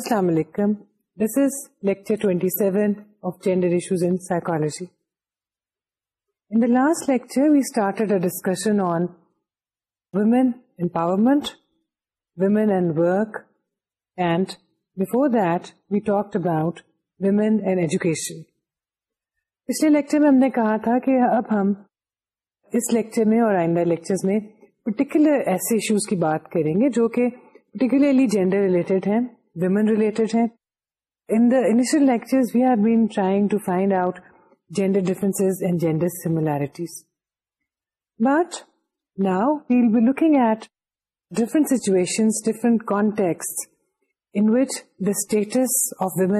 السلام علیکم this is lecture thirty seven of gender issues in psychology the last lecture we started before that we talk about women and education پچھلے lecture میں ہم نے کہا تھا کہ اب ہم اس لیکچر میں اور آئندہ لیکچر میں پرٹیکولر ایسے ایشوز کی بات کریں گے جو کہ پرٹیکولرلی جینڈر ریلیٹڈ ہیں ویمن ریلیٹڈ ہیں but now look at different situations different context that's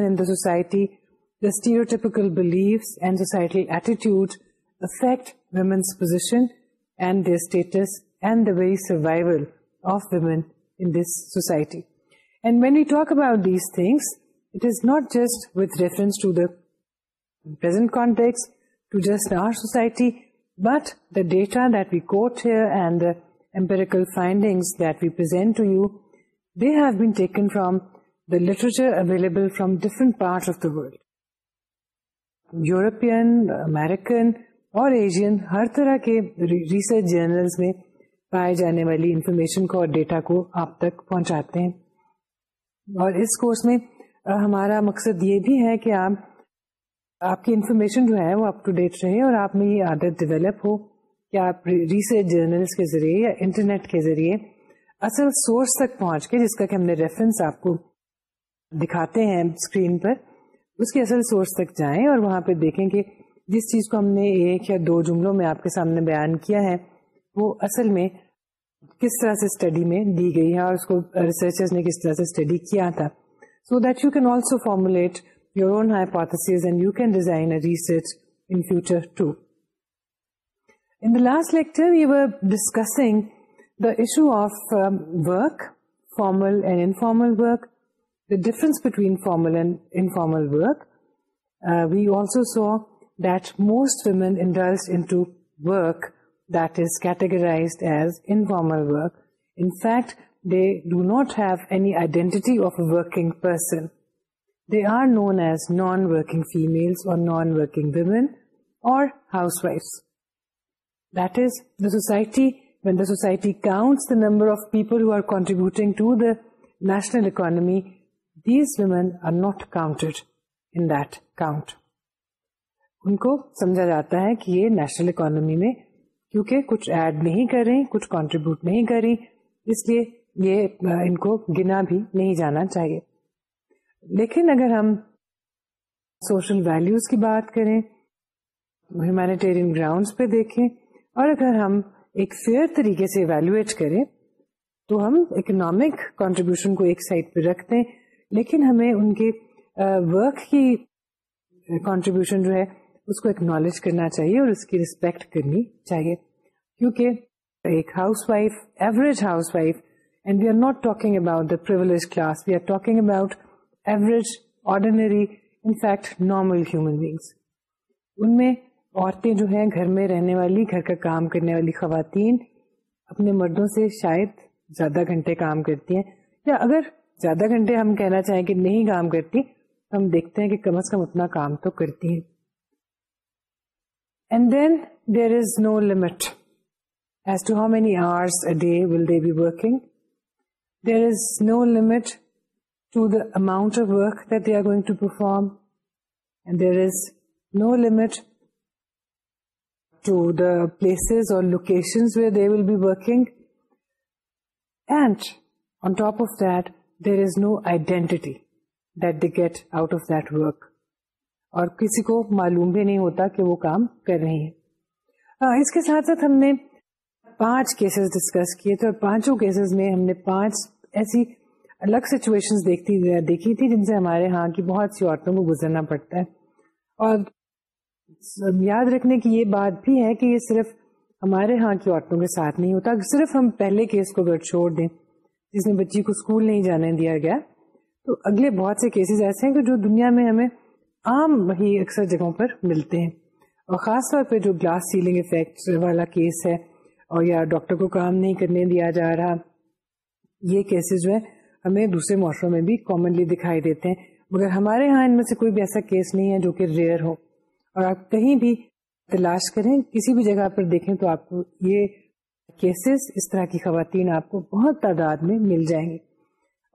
in society the stereotypical belief and society attitude affect women's position and the status and the we survival of women society and men you talk about these things not just with reference to دازنٹ کانٹیکسائٹی but the data then the empirical finding available from different parts world European American اور Asian ہر طرح کے research journal میں پائے جانے والی information کو اور ڈیٹا کو آپ تک پہنچاتے ہیں اور اس کورس میں ہمارا مقصد یہ بھی ہے کہ آپ آپ کی انفارمیشن جو ہے وہ اپ ٹو ڈیٹ رہے اور آپ میں یہ عادت ڈیولپ ہو کہ آپ ریسرچ جرنلس کے ذریعے یا انٹرنیٹ کے ذریعے اصل سورس تک پہنچ کے جس کا کہ ہم نے ریفرنس آپ کو دکھاتے ہیں اسکرین پر اس کے اصل سورس تک جائیں اور وہاں پہ دیکھیں کہ جس چیز کو ہم نے ایک یا دو جملوں میں آپ کے سامنے بیان کیا ہے وہ اصل میں کس طرح سے اسٹڈی میں دی گئی ہے اور اس کو ریسرچر نے کس طرح سے اسٹڈی کیا تھا so that you can also formulate your own hypothesis and you can design research in future to last lecture you are discussing the issue of work formal and informal workers between formal and informal work we also saw that most women indulge in to work together formal in fact they do not have any identity of working person they are known as non working female اور naan work women اور housewife this the society when the society counts the number of people who are contributing to the national economy these women are not count count ان کو سمجھا جاتا ہے کہ یہ national economy میں کیونکہ کچھ ایڈ نہیں کر رہی کچھ کانٹریبیوٹ نہیں کر رہی اس لیے یہ ان کو گنا بھی نہیں جانا چاہیے لیکن اگر ہم سوشل ویلوز کی بات کریں ہیومینیٹیرین گراؤنڈس پہ دیکھیں اور اگر ہم ایک فیئر طریقے سے ایویلویٹ کریں تو ہم اکنامک کانٹریبیوشن کو ایک سائڈ پہ رکھتے ہیں لیکن ہمیں ان کے ورک کی کانٹریبیوشن جو ہے اس کو اکنالج کرنا چاہیے اور اس کی ریسپیکٹ کرنی چاہیے کیونکہ ایک housewife average housewife and we are not talking about the class we are talking about average ordinary in fact normal human beings ان میں عورتیں جو ہیں گھر میں رہنے والی گھر کا کام کرنے والی خواتین اپنے مردوں سے شاید زیادہ گھنٹے کام کرتی ہیں یا اگر زیادہ گھنٹے ہم کہنا چاہیں کہ نہیں کام کرتی ہم دیکھتے ہیں کہ کم از کم اتنا کام تو کرتی ہیں And then there is no limit as to how many hours a day will they be working. There is no limit to the amount of work that they are going to perform. And there is no limit to the places or locations where they will be working. And on top of that, there is no identity that they get out of that work. اور کسی کو معلوم بھی نہیں ہوتا کہ وہ کام کر رہی ہے ہاں، اس کے ساتھ ساتھ ہم نے پانچ کیسز ڈسکس کیے تھے اور پانچوں کیسز میں ہم نے پانچ ایسی الگ سچویشن دیکھتی دیکھی تھی جن سے ہمارے ہاں کی بہت سی عورتوں کو گزرنا پڑتا ہے اور یاد رکھنے کی یہ بات بھی ہے کہ یہ صرف ہمارے ہاں کی عورتوں کے ساتھ نہیں ہوتا صرف ہم پہلے کیس کو اگر چھوڑ دیں جس میں بچی کو اسکول نہیں جانے دیا گیا تو اگلے بہت سے کیسز ایسے ہیں کہ جو دنیا میں ہمیں عام اکثر جگہوں پر ملتے ہیں اور خاص طور پہ جو گلاس سیلنگ افیکٹ والا کیس ہے اور یا ڈاکٹر کو کام نہیں کرنے دیا جا رہا یہ کیسز جو ہیں ہمیں دوسرے معاشروں میں بھی کامنلی دکھائی دیتے ہیں مگر ہمارے ہاں ان میں سے کوئی بھی ایسا کیس نہیں ہے جو کہ ریئر ہو اور آپ کہیں بھی تلاش کریں کسی بھی جگہ پر دیکھیں تو آپ کو یہ کیسز اس طرح کی خواتین آپ کو بہت تعداد میں مل جائیں گی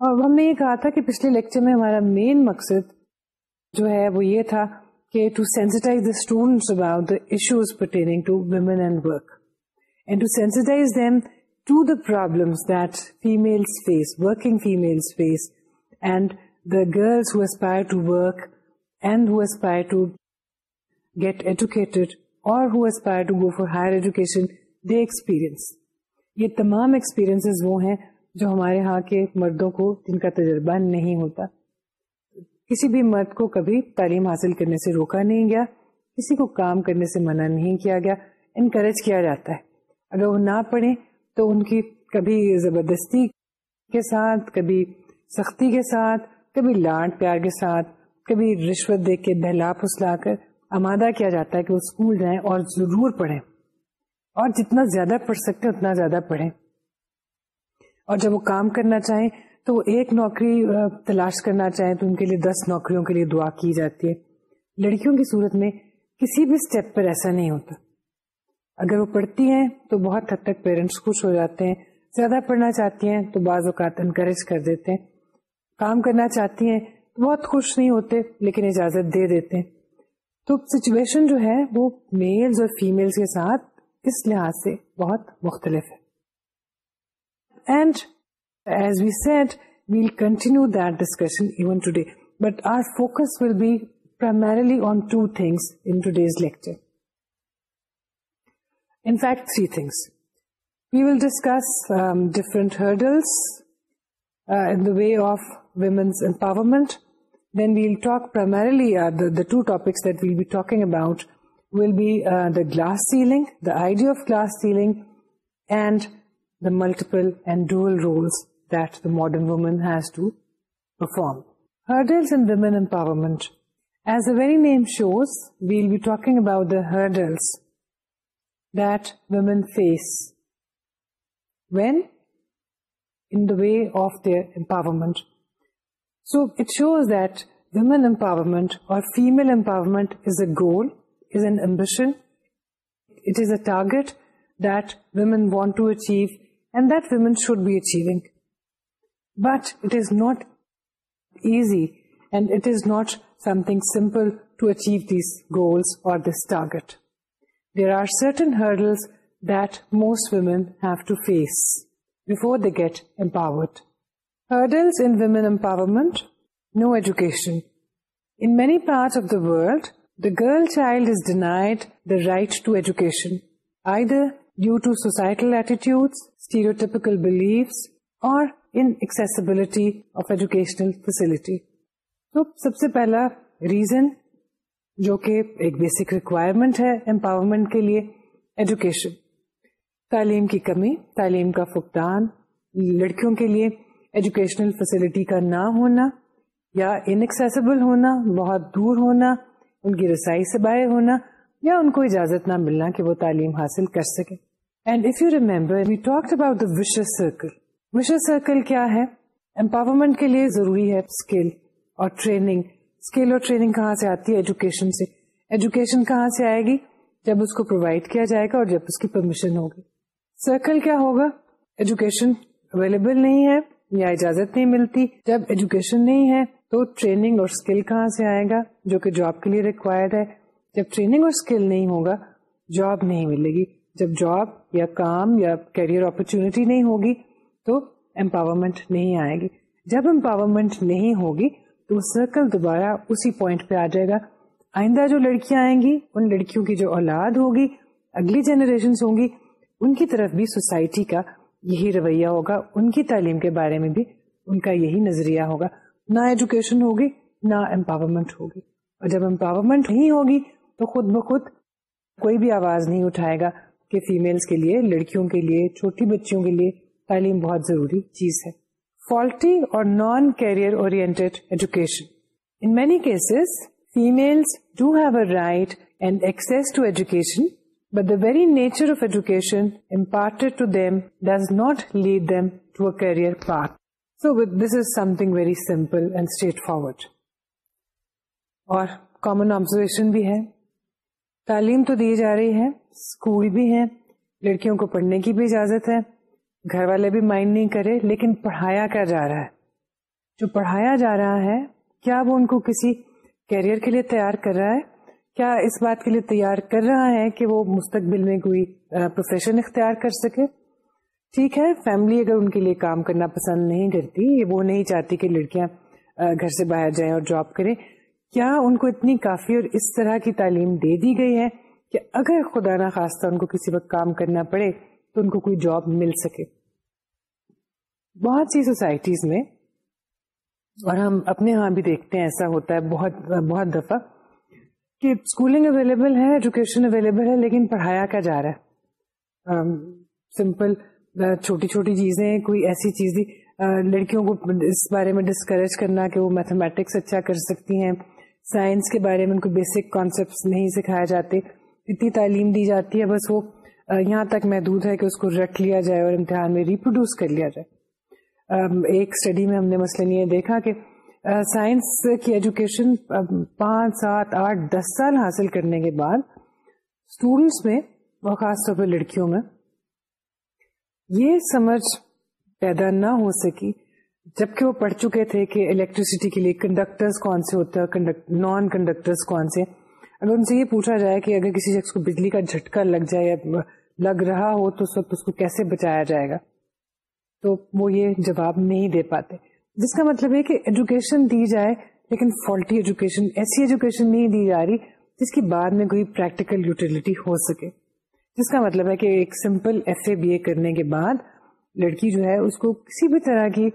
اور ہم نے یہ کہا تھا کہ پچھلے لیکچر میں ہمارا مین مقصد جو ہے وہ یہ تھا کہ to sensitise the students about the the the issues to to to to to to women and and and and work work sensitise them problems that face face working who who who aspire aspire aspire get educated اور go for higher education they experience یہ تمام experience وہ ہیں جو ہمارے ہاں کے مردوں کو جن کا تجربہ نہیں ہوتا کسی بھی مرد کو کبھی تعلیم حاصل کرنے سے روکا نہیں گیا کسی کو کام کرنے سے منع نہیں کیا گیا انکریج کیا جاتا ہے اگر وہ نہ پڑھے تو ان کی کبھی زبردستی کے ساتھ کبھی سختی کے ساتھ کبھی لاڈ پیار کے ساتھ کبھی رشوت دے کے بہلا پھسلا کر آمادہ کیا جاتا ہے کہ وہ اسکول جائیں اور ضرور پڑھیں اور جتنا زیادہ پڑھ سکتے اتنا زیادہ پڑھیں اور جب وہ کام کرنا چاہیں تو ایک نوکری تلاش کرنا چاہیں تو ان کے لیے دس نوکریوں کے لیے دعا کی جاتی ہے لڑکیوں کی صورت میں کسی بھی اسٹیپ پر ایسا نہیں ہوتا اگر وہ پڑھتی ہیں تو بہت حد تک پیرنٹس خوش ہو جاتے ہیں زیادہ پڑھنا چاہتی ہیں تو بعض اوقات انکریج کر دیتے ہیں کام کرنا چاہتی ہیں تو بہت خوش نہیں ہوتے لیکن اجازت دے دیتے ہیں تو سچویشن جو ہے وہ میلز اور فیملز کے ساتھ اس لحاظ سے بہت مختلف ہے and As we said, we'll continue that discussion even today, but our focus will be primarily on two things in today's lecture. In fact, three things. We will discuss um, different hurdles uh, in the way of women's empowerment. Then we'll talk primarily, uh, the two topics that we'll be talking about will be uh, the glass ceiling, the idea of glass ceiling, and the multiple and dual roles that the modern woman has to perform. Hurdles in women empowerment. As the very name shows, we'll be talking about the hurdles that women face when in the way of their empowerment. So it shows that women empowerment or female empowerment is a goal, is an ambition. It is a target that women want to achieve and that women should be achieving. But it is not easy, and it is not something simple to achieve these goals or this target. There are certain hurdles that most women have to face before they get empowered. Hurdles in women empowerment: no education. In many parts of the world, the girl child is denied the right to education, either due to societal attitudes, stereotypical beliefs, or in accessibility of educational facility تو سب سے پہلا reason جو کہ ایک basic requirement ہے empowerment کے لیے ایجوکیشن تعلیم کی کمی تعلیم کا فقدان لڑکیوں کے لیے ایجوکیشنل فیسلٹی کا نہ ہونا یا ان ہونا بہت دور ہونا ان کی رسائی سے باہر ہونا یا ان کو اجازت نہ ملنا کہ وہ تعلیم حاصل کر سکے and if you remember we talk about the vicious circle mission circle کیا ہے امپاورمنٹ کے لیے ضروری ہے اسکل اور ٹریننگ کہاں سے آتی ہے ایجوکیشن سے ایجوکیشن کہاں سے آئے گی جب اس کو پرووائڈ کیا جائے گا اور جب اس کی پرمیشن ہوگی سرکل کیا ہوگا ایجوکیشن اویلیبل نہیں ہے یا اجازت نہیں ملتی جب ایجوکیشن نہیں ہے تو ٹریننگ اور اسکل کہاں سے آئے گا جو کہ جاب کے لیے ریکوائرڈ ہے جب ٹریننگ اور اسکل نہیں ہوگا جاب نہیں ملے گی جب جاب یا کام یا کیریئر اپرچونیٹی نہیں ہوگی تو امپاورمنٹ نہیں آئے گی جب امپاورمنٹ نہیں ہوگی تو سرکل دوبارہ اسی پوائنٹ پہ آ جائے گا آئندہ جو لڑکیاں آئیں گی ان لڑکیوں کی جو اولاد ہوگی اگلی جنریشن ہوں گی ان کی طرف بھی سوسائٹی کا یہی رویہ ہوگا ان کی تعلیم کے بارے میں بھی ان کا یہی نظریہ ہوگا نہ ایجوکیشن ہوگی نہ امپاورمنٹ ہوگی اور جب امپاورمنٹ نہیں ہوگی تو خود بخود کوئی بھی آواز نہیں اٹھائے گا کہ فیملس کے لیے لڑکیوں کے لیے چھوٹی بچیوں کے لیے تعلیم بہت ضروری چیز ہے فالٹی اور non career oriented education in many cases families do have a right and access to education but the very nature of education imparted to them does not lead them to a career path so this is something very simple and straightforward اور common observation بھی ہے تعلیم تو دی جا رہی ہے school بھی ہیں لڑکیوں کو پڑھنے کی بھی اجازت ہے گھر والے بھی مائنڈ نہیں کرے لیکن پڑھایا کیا جا رہا ہے جو پڑھایا جا رہا ہے کیا وہ ان کو کسی کیریئر کے لیے تیار کر رہا ہے کیا اس بات کے لیے تیار کر رہا ہے کہ وہ مستقبل میں کوئی پروفیشن اختیار کر سکے ٹھیک ہے فیملی اگر ان کے لیے کام کرنا پسند نہیں کرتی وہ نہیں چاہتی کہ لڑکیاں گھر سے باہر جائیں اور جاب کریں کیا ان کو اتنی کافی اور اس طرح کی تعلیم دے دی گئی ہے کہ اگر خدا نخواستہ خاص ان کو کسی وقت کام کرنا پڑے تو ان کو کوئی جاب مل سکے بہت سی سوسائٹیز میں اور ہم اپنے ہاں بھی دیکھتے ہیں ایسا ہوتا ہے بہت بہت دفعہ کہ اسکولنگ اویلیبل ہے ایجوکیشن اویلیبل ہے لیکن پڑھایا کیا جا رہا ہے سمپل چھوٹی چھوٹی چیزیں کوئی ایسی چیز لڑکیوں کو اس بارے میں ڈسکریج کرنا کہ وہ میتھمیٹکس اچھا کر سکتی ہیں سائنس کے بارے میں ان کو بیسک کانسیپٹس نہیں سکھائے جاتے اتنی تعلیم دی جاتی ہے بس وہ یہاں تک محدود ہے کہ اس کو رکھ لیا جائے اور امتحان میں ریپروڈیوس کر لیا جائے ایک اسٹڈی میں ہم نے مثلاً یہ دیکھا کہ سائنس کی ایجوکیشن پانچ سات آٹھ دس سال حاصل کرنے کے بعد اسٹوڈینٹس میں اور خاص طور پہ لڑکیوں میں یہ سمجھ پیدا نہ ہو سکی جبکہ وہ پڑھ چکے تھے کہ الیکٹریسٹی کے لیے کنڈکٹرز کون سے ہوتا ہے نان کنڈکٹرز کون سے اگر ان سے یہ پوچھا جائے کہ اگر کسی شخص کو بجلی کا جھٹکا لگ جائے یا لگ رہا ہو تو اس وقت اس کو کیسے بچایا جائے گا تو وہ یہ جواب نہیں دے پاتے جس کا مطلب ہے کہ ایجوکیشن دی جائے لیکن فالٹی ایجوکیشن ایسی ایجوکیشن نہیں دی جا رہی جس کی بعد میں کوئی پریکٹیکل یوٹیلیٹی ہو سکے جس کا مطلب ہے کہ ایک simple F A B A کرنے کے بعد لڑکی جو ہے اس کو کسی بھی طرح کی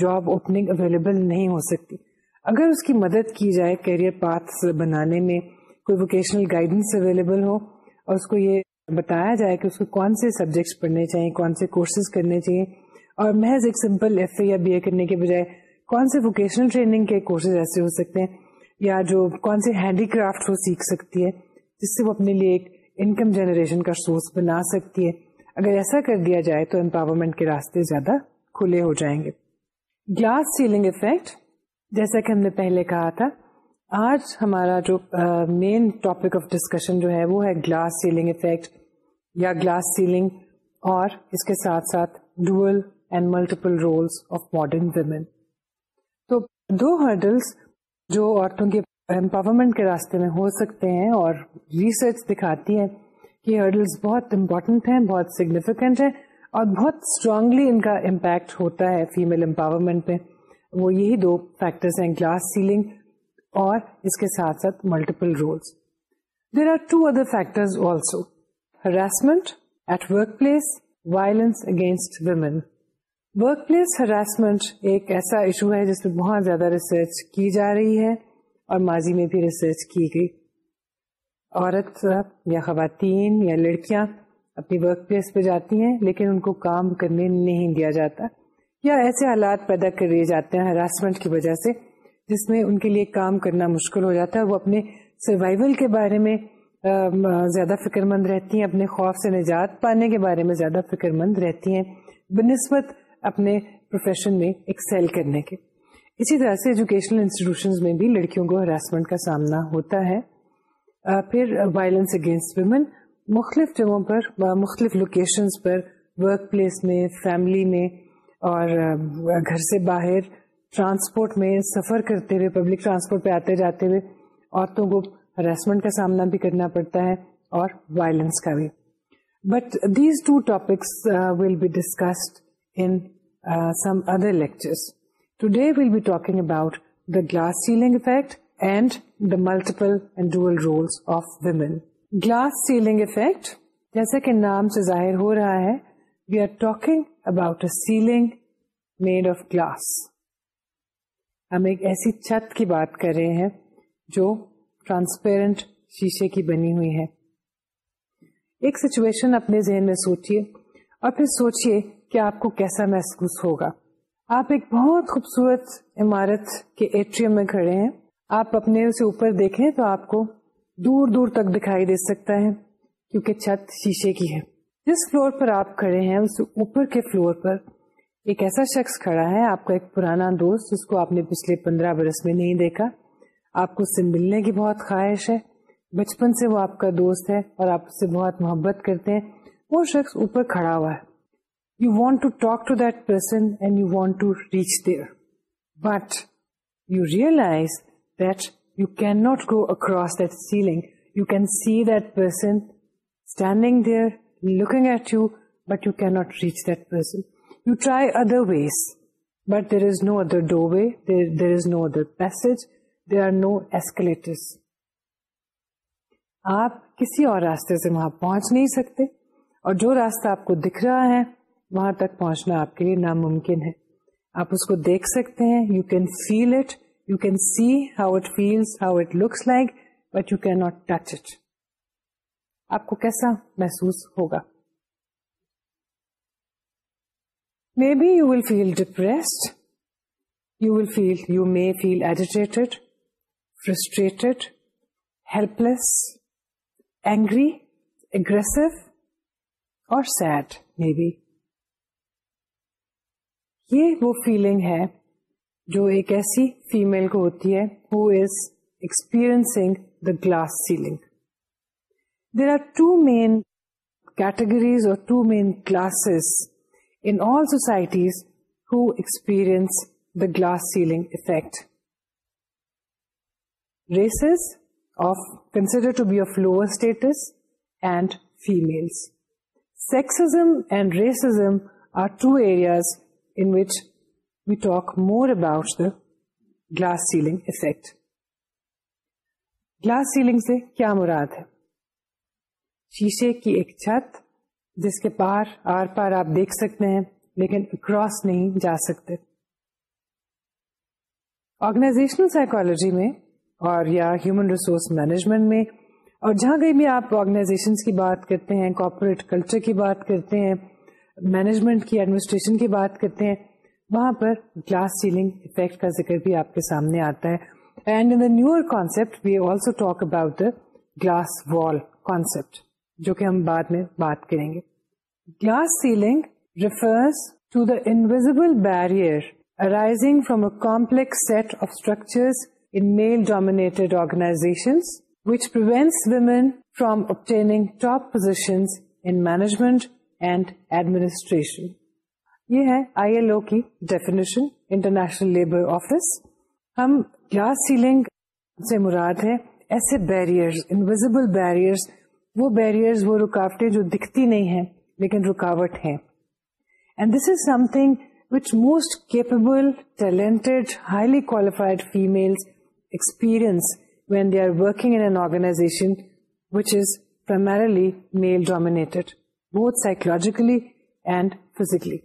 جاب اوپننگ اویلیبل نہیں ہو سکتی اگر اس کی مدد کی جائے کیریئر پاتھ بنانے میں کوئی ووکیشنل گائیڈنس اویلیبل ہو اور اس کو یہ بتایا جائے کہ اس کو کون سے سبجیکٹس پڑھنے چاہیے کون سے کورسز کرنے چاہیے اور محض ایک سمپل ایف اے یا بی اے کرنے کے بجائے کون سے ووکیشنل ٹریننگ کے کورسز ایسے ہو سکتے ہیں یا جو کون سے ہینڈی کرافٹ وہ سیکھ سکتی ہے جس سے وہ اپنے لیے ایک انکم جنریشن کا سورس بنا سکتی ہے اگر ایسا کر دیا جائے تو امپاورمنٹ کے راستے زیادہ کھلے ہو جائیں گے گلاس سیلنگ افیکٹ جیسا کہ ہم نے پہلے کہا تھا آج ہمارا جو مین ٹاپک آف ڈسکشن جو ہے وہ ہے گلاس سیلنگ افیکٹ یا گلاس سیلنگ اور اس کے ساتھ ساتھ dual and multiple roles of modern women تو دو ہرڈلس جو عورتوں کے امپاورمنٹ کے راستے میں ہو سکتے ہیں اور ریسرچ دکھاتی ہے کہ ہرڈلس بہت امپورٹنٹ ہیں بہت سگنیفیکینٹ ہیں اور بہت اسٹرانگلی ان کا امپیکٹ ہوتا ہے فیمل امپاورمنٹ پہ وہ یہی دو فیکٹرس ہیں گلاس سیلنگ اور اس کے ساتھ ساتھ multiple roles there are two other factor also harassment at workplace violence against women workplace harassment ایک ایسا ایشو ہے جس پہ بہت زیادہ ریسرچ کی جا رہی ہے اور ماضی میں بھی ریسرچ کی گئی عورت یا خواتین یا لڑکیاں اپنی ورک پلیس پہ جاتی ہیں لیکن ان کو کام کرنے نہیں دیا جاتا یا ایسے حالات پیدا کر دیے جاتے ہیں ہراسمنٹ کی وجہ سے جس میں ان کے لیے کام کرنا مشکل ہو جاتا ہے وہ اپنے سروائول کے بارے میں زیادہ فکر مند رہتی ہیں اپنے خوف سے نجات پانے کے بارے میں زیادہ فکر مند رہتی ہیں بنسبت نسبت اپنے پروفیشن میں ایکسل کرنے کے اسی طرح سے ایجوکیشنل انسٹیٹیوشن میں بھی لڑکیوں کو ہراسمنٹ کا سامنا ہوتا ہے پھر وائلنس اگینسٹ ویمن مختلف جگہوں پر مختلف لوکیشنز پر ورک پلیس میں فیملی میں اور گھر سے باہر ٹرانسپورٹ میں سفر کرتے ہوئے پبلک ٹرانسپورٹ پہ آتے جاتے ہوئے عورتوں کو ہراسمنٹ کا سامنا بھی کرنا پڑتا ہے اور وائلنس کا بھی but these two topics will be discussed in some other lectures today will be talking about the glass ceiling effect and the multiple glass ceiling effect جیسے کہ نام سے ظاہر ہو رہا ہے we are about about ceiling made of glass ہم ایک ایسی چھت کی بات کر رہے ہیں جو ٹرانسپیرنٹ شیشے کی بنی ہوئی ہے ایک سچویشن اپنے ذہن میں سوچیے اور پھر سوچیے کہ آپ کو کیسا محسوس ہوگا آپ ایک بہت خوبصورت عمارت کے ایٹریم میں کھڑے ہیں آپ اپنے اسے اوپر دیکھیں تو آپ کو دور دور تک دکھائی دے سکتا ہے کیونکہ چھت شیشے کی ہے جس فلور پر آپ کھڑے ہیں اس اوپر کے فلور پر ایک ایسا شخص کھڑا ہے آپ کا ایک پرانا دوست جس کو آپ نے پچھلے پندرہ برس میں نہیں دیکھا آپ کو اس سے ملنے کی بہت خواہش ہے بچپن سے وہ آپ کا دوست ہے اور آپ اس سے بہت محبت کرتے ہیں وہ شخص اوپر کھڑا ہوا ہے you want to talk to that person and you want to reach there. You realise that you can not go across that ceiling you can see that person standing there looking at you but you can not reach person. You try other ways but there is no other doorway, way there is no other passage, there are no escalators. آپ کسی اور راستے سے وہاں پہنچ نہیں سکتے اور جو راستہ آپ کو دکھ رہا ہے وہاں تک پہنچنا آپ کے لیے ناممکن ہے آپ اس کو دیکھ سکتے ہیں you can feel it you can see how it feel how it looks like but you can not touch it آپ کو کیسا محسوس ہوگا maybe you will feel depressed you will feel you may feel agitated frustrated helpless angry aggressive اور sad maybe یہ وہ feeling ہے جو ایک ایسی فیمل کو ہوتی ہے who is experience the glass ceiling there are two main categories اور two main classes in all societies who experience the glass ceiling effect races of consider to be of lower status and females sexism and racism are two areas in which we talk more about the glass ceiling effect. Glass ceiling سے کیا مراد ہے شیشے کی ایک چھت جس کے پار آر پار آپ دیکھ سکتے ہیں لیکن اکراس نہیں جا سکتے آرگنائزیشنل سائیکالوجی میں اور یا ہیومن ریسورس مینجمنٹ میں اور جہاں کہیں بھی آپ آرگناس کی بات کرتے ہیں کارپوریٹ کلچر کی بات کرتے ہیں مینجمنٹ کی ایڈمنسٹریشن کی بات کرتے ہیں وہاں پر گلاس سیلنگ افیکٹ کا ذکر بھی آپ کے سامنے آتا ہے and in the newer concept we also talk about the glass wall concept جو کہ ہم بعد میں بات کریں گے glass ceiling refers to the invisible barrier arising from a complex set of structures in structure dominate organisation which پرومن from obtaining top position in management definition international labour office ہم glass ceiling سے مراد ہے ایسے رکاوٹیں جو دکھتی نہیں ہیں لیکن رکاوٹ ڈومینیٹڈ بہت سائیکولوجیکلی اینڈ فیزیکلی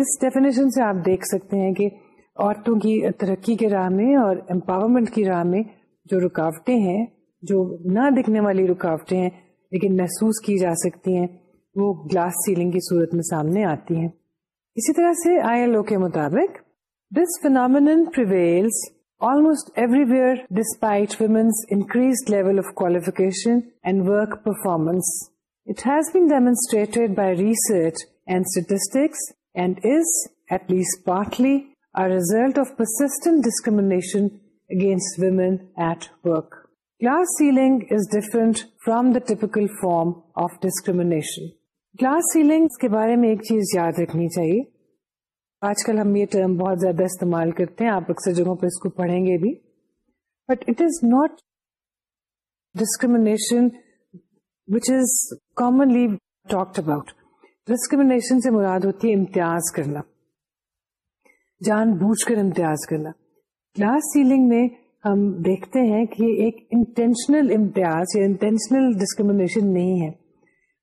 اس ڈیفینیشن سے آپ دیکھ سکتے ہیں کہ عورتوں کی ترقی کے راہ میں اور امپاورمنٹ کی راہ میں جو رکاوٹیں ہیں جو نہ دکھنے والی رکاوٹیں ہیں لیکن محسوس کی جا سکتی ہیں وہ گلاس سیلنگ کی صورت میں سامنے آتی ہیں اسی طرح سے آئی ایل او کے مطابق this prevails almost everywhere despite women's increase level of qualification and work performance It has been demonstrated by research and statistics and is, at least partly, a result of persistent discrimination against women at work. Glass ceiling is different from the typical form of discrimination. Glass ceilings کے بارے میں ایک چیز یاد رکھنی چاہیے آج کل ہم یہ ٹرم بہت زیادہ استعمال کرتے ہیں آپ اکثر جگہوں پہ اس کو پڑھیں گے بھی but it is not discrimination which is commonly talked about discrimination سے مراد ہوتی ہے امتیاز کرنا جان بوجھ کر امتیاز کرنا گلاس سیلنگ میں ہم دیکھتے ہیں کہ یہ ایک انٹینشنل امتیاز یا انٹینشنل ڈسکریمنیشن نہیں ہے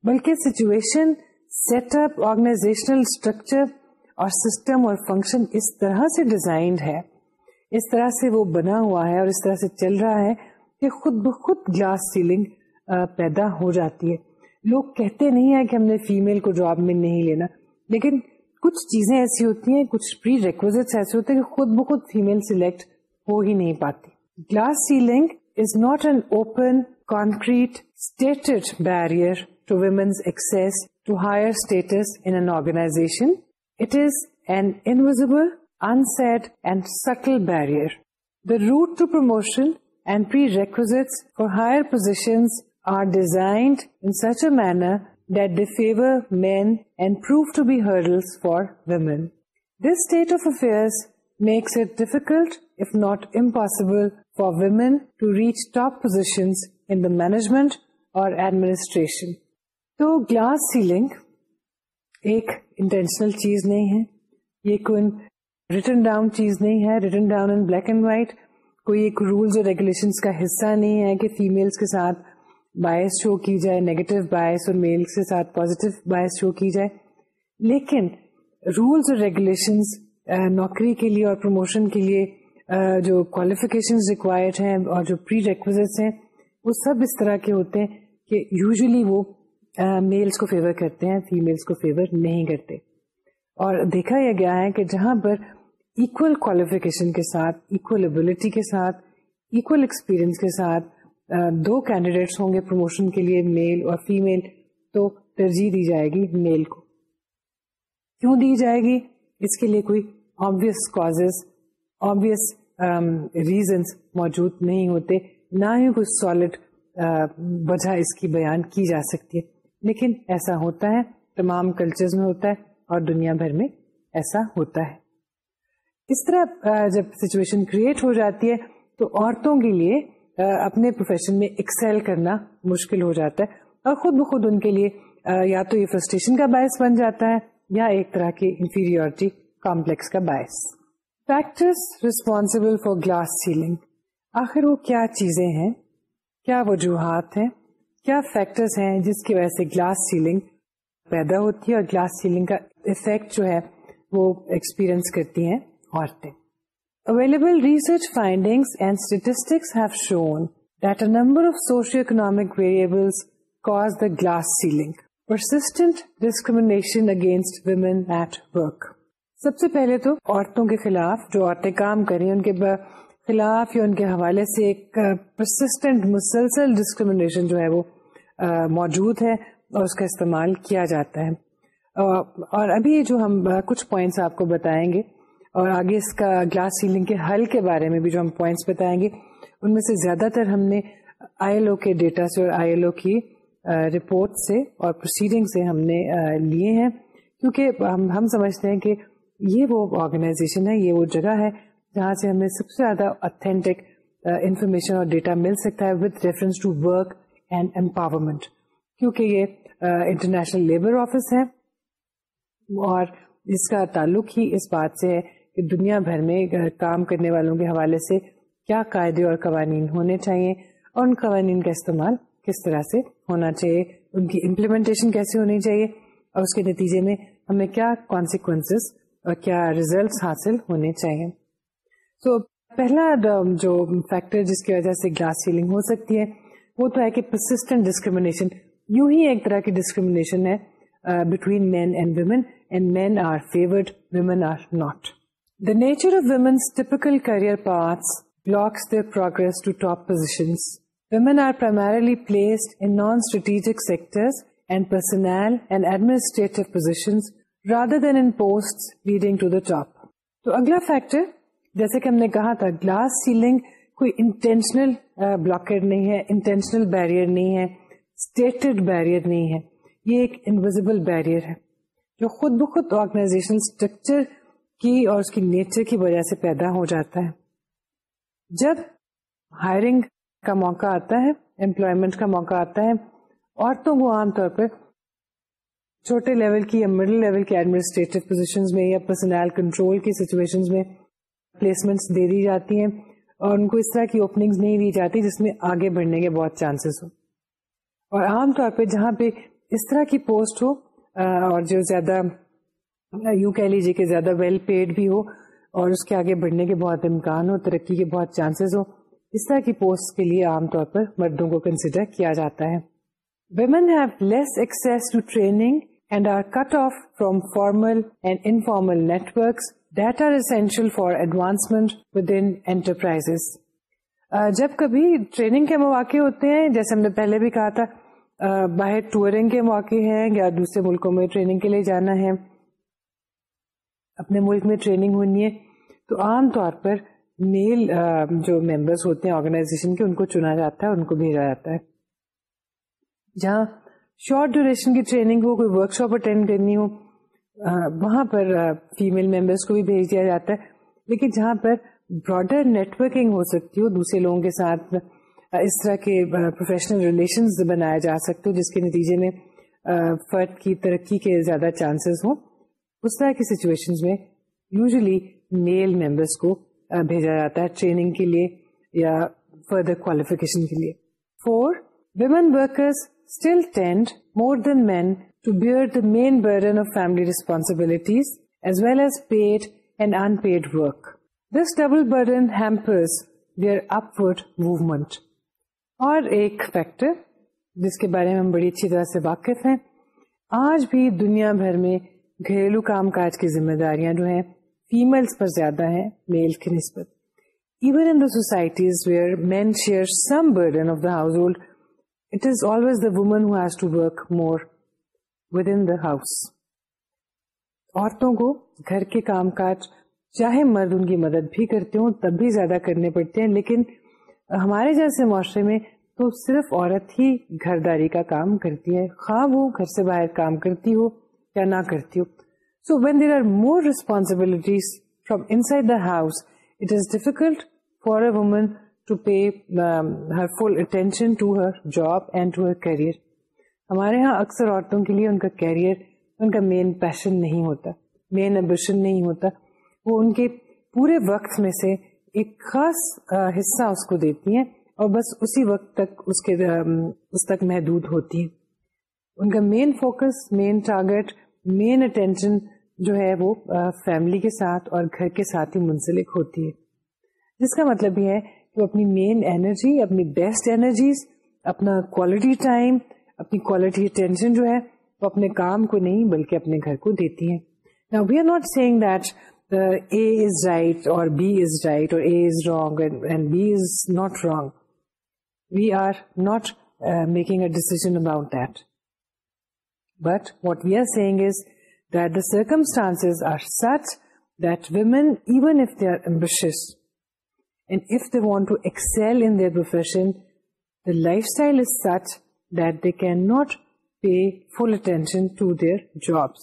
بلکہ situation set up organizational structure اور سسٹم اور فنکشن اس طرح سے ڈیزائنڈ ہے اس طرح سے وہ بنا ہوا ہے اور اس طرح سے چل رہا ہے کہ خود بخود گلاس سیلنگ پیدا ہو جاتی ہے لوگ کہتے نہیں ہیں کہ ہم نے فیمل کو جاب میں نہیں لینا لیکن کچھ چیزیں ایسی ہوتی ہیں کچھ پری ایسے ہوتے ہیں کہ خود بخود فیمل سلیکٹ ہو ہی نہیں پاتی glass ceiling is not an open concrete stated barrier to women's access to higher status in an organization it is an invisible inside and subtle barrier the route to promotion and prefer higher position for women to reach top position management اور administration تو glass ceiling ایک intentional چیز نہیں ہے یہ کوئی written down چیز نہیں ہے written down black and white کوئی رولس اور ریگولیشنس کا حصہ نہیں ہے کہ فیملس کے ساتھ باعظ شو کی جائے نیگیٹو باعث اور میل کے ساتھ پازیٹو باعث شو کی جائے لیکن رولس اور ریگولیشنس uh, نوکری کے لیے اور پروموشن کے لیے uh, جو کوالیفکیشن ریکوائرڈ ہیں اور جو پری ریکویز ہیں وہ سب اس طرح کے ہوتے ہیں کہ یوزلی وہ میلس uh, کو فیور کرتے ہیں فیمیلس کو فیور نہیں کرتے اور دیکھا یہ گیا ہے کہ جہاں پر ایکول کوالیفیکیشن کے ساتھ ایکول ابلٹی کے ساتھ ایکول ایکسپیرئنس کے ساتھ دو کینڈیڈیٹس ہوں گے پروموشن کے لیے میل اور فیمل تو ترجیح دی جائے گی میل کو کیوں دی جائے گی اس کے لیے کوئی آبیس کاز ریزنس موجود نہیں ہوتے نہ ہی کوئی سالڈ وجہ اس کی بیان کی جا سکتی ہے لیکن ایسا ہوتا ہے تمام کلچرز میں ہوتا ہے اور دنیا بھر میں ایسا ہوتا ہے اس طرح جب سچویشن کریٹ ہو جاتی ہے تو عورتوں کے لیے اپنے پروفیشن میں ایکسیل کرنا مشکل ہو جاتا ہے اور خود بخود ان کے لیے یا تو یہ فرسٹریشن کا باعث بن جاتا ہے یا ایک طرح کی انفیریورٹی کمپلیکس کا باعث factors responsible for glass ceiling آخر وہ کیا چیزیں ہیں کیا وجوہات ہیں کیا فیکٹرس ہیں جس کی وجہ سے گلاس سیلنگ پیدا ہوتی ہے اور گلاس سیلنگ کا افیکٹ جو ہے وہ ایکسپیرئنس کرتی ہیں عورتیں available research discrimination against women at work سب سے پہلے تو عورتوں کے خلاف جو عورتیں کام کریں ان کے خلاف یا ان کے حوالے سے ایک پرسسٹنٹ مسلسل ڈسکریمنیشن جو ہے وہ موجود ہے اور اس کا استعمال کیا جاتا ہے اور ابھی جو ہم کچھ پوائنٹس آپ کو بتائیں گے اور آگے اس کا گلاس سیلنگ کے حل کے بارے میں بھی جو ہم پوائنٹس بتائیں گے ان میں سے زیادہ تر ہم نے آئی ایل او کے ڈیٹا سے اور آئی ایل او کی رپورٹ سے اور پروسیڈنگ سے ہم نے لیے ہیں کیونکہ ہم سمجھتے ہیں کہ یہ وہ آرگنائزیشن ہے یہ وہ جگہ ہے جہاں سے ہمیں سب سے زیادہ اتھینٹک انفارمیشن اور ڈیٹا مل سکتا ہے with reference to work and empowerment کیونکہ یہ انٹرنیشنل لیبر آفس ہے اور اس کا تعلق ہی اس بات سے ہے دنیا بھر میں کام کرنے والوں کے حوالے سے کیا قاعدے اور قوانین ہونے چاہیے اور ان قوانین کا استعمال کس طرح سے ہونا چاہیے ان کی امپلیمنٹیشن کیسے ہونی چاہیے اور اس کے نتیجے میں ہمیں کیا کانسیکوینس اور کیا ریزلٹس حاصل ہونے چاہیے سو so, پہلا جو فیکٹر جس کی وجہ سے گلاس فیلنگ ہو سکتی ہے وہ تو ہے کہ پرسسٹنٹ ڈسکریمنیشن یوں ہی ایک طرح کی ڈسکریمنیشن ہے between men and women and men are favoured women are not nature of women's career parts بلکریس womanly place تو اگلا فیکٹر جیسے کہ ہم نے کہا تھا گلاس سیلنگ کوئی انٹینشنل بلاکٹ نہیں ہے انٹینشنل بیریر نہیں ہے یہ ایک انویزبل بیرئر ہے جو خود بخود آرگنا کی اور اس کی نیچر کی وجہ سے پیدا ہو جاتا ہے جب ہائرنگ کا موقع آتا ہے امپلائمنٹ کا موقع آتا ہے عورتوں کو عام طور چھوٹے لیول لیول کی کی یا مڈل ایڈمنسٹریٹو پوزیشن میں یا پرسنل کنٹرول کی سچویشن میں پلیسمنٹ دے دی جاتی ہیں اور ان کو اس طرح کی اوپننگ نہیں دی جاتی جس میں آگے بڑھنے کے بہت چانسز ہو اور عام طور پہ جہاں پہ اس طرح کی پوسٹ ہو اور جو زیادہ یوں کہہ لیجیے کہ زیادہ ویل پیڈ بھی ہو اور اس کے آگے بڑھنے کے بہت امکان ہو ترقی کے بہت چانسز ہو اس طرح کی پوسٹ کے لیے عام طور پر مردوں کو کنسیڈر کیا جاتا ہے women have less access training and are cut off from formal and informal networks that are essential for advancement within enterprise جب کبھی ٹریننگ کے مواقع ہوتے ہیں جیسے ہم نے پہلے بھی کہا تھا باہر ٹورنگ کے مواقع ہیں یا دوسرے ملکوں میں ٹریننگ کے لیے جانا ہے اپنے ملک میں ٹریننگ ہونی ہے تو عام طور پر میل جو ممبرس ہوتے ہیں آرگنائزیشن کے ان کو چنا جاتا ہے ان کو بھیجا جاتا ہے جہاں شارٹ ڈیوریشن کی ٹریننگ ہو کوئی ورک شاپ اٹینڈ کرنی ہو وہاں پر فیمل ممبرس کو بھی بھیج دیا جاتا ہے لیکن جہاں پر براڈر نیٹورکنگ ہو سکتی ہو دوسرے لوگوں کے ساتھ اس طرح کے پروفیشنل ریلیشنز بنایا جا سکتے ہو جس کے نتیجے میں فرد کی ترقی کے زیادہ چانسز ہوں اس طرح کی سچویشن میں یوزلی میل ممبرس کو بھیجا جاتا ہے ٹریننگ کے لیے یا فردر کوالیفکیشن کے لیے for women workers still tend more than men to bear the main burden of family responsibilities as well as paid and unpaid work this double burden hampers their upward movement اور ایک factor جس کے بارے میں ہم بڑی اچھی طرح سے واقف ہیں آج بھی دنیا بھر میں گھریلو کام کاج کی ذمہ داریاں جو ہیں فیملس پر زیادہ ہیں میل کی نسبت even in in societies where men share some burden of the the household it is always woman has to work more with house عورتوں کو گھر کے کام کاج چاہے مرد ان کی مدد بھی کرتے ہوں تب بھی زیادہ کرنے پڑتے ہیں لیکن ہمارے جیسے معاشرے میں تو صرف عورت ہی گھرداری کا کام کرتی ہے خواہ وہ گھر سے باہر کام کرتی ہو یا نہ کرتی ہوں so when there are more responsibilities from inside the house it is difficult for a woman to pay her full attention to her job and to her career ہمارے ہاں اکثر عورتوں کے لیے ان کا کیریئر ان کا مین پیشن نہیں ہوتا مین ایمبیشن نہیں ہوتا وہ ان کے پورے وقت میں سے ایک خاص حصہ اس کو دیتی ہیں اور بس اسی وقت تک اس اس کے تک محدود ہوتی ہیں ان کا main focus main target main attention جو ہے وہ فیملی کے ساتھ اور گھر کے ساتھ ہی منسلک ہوتی ہے جس کا مطلب یہ ہے کہ وہ اپنی مین انرجی اپنی بیسٹ انرجیز اپنا کوالٹی ٹائم اپنی کوالٹی اٹینشن جو ہے وہ اپنے کام کو نہیں بلکہ اپنے گھر کو دیتی ہیں Now we are not saying that uh, A is right or B is right or A is wrong and, and B is not wrong. We are not uh, making a decision about that. But what we are seeing is that the circumstances are set دف they are امبیشرشن can not pay full attention to their jobs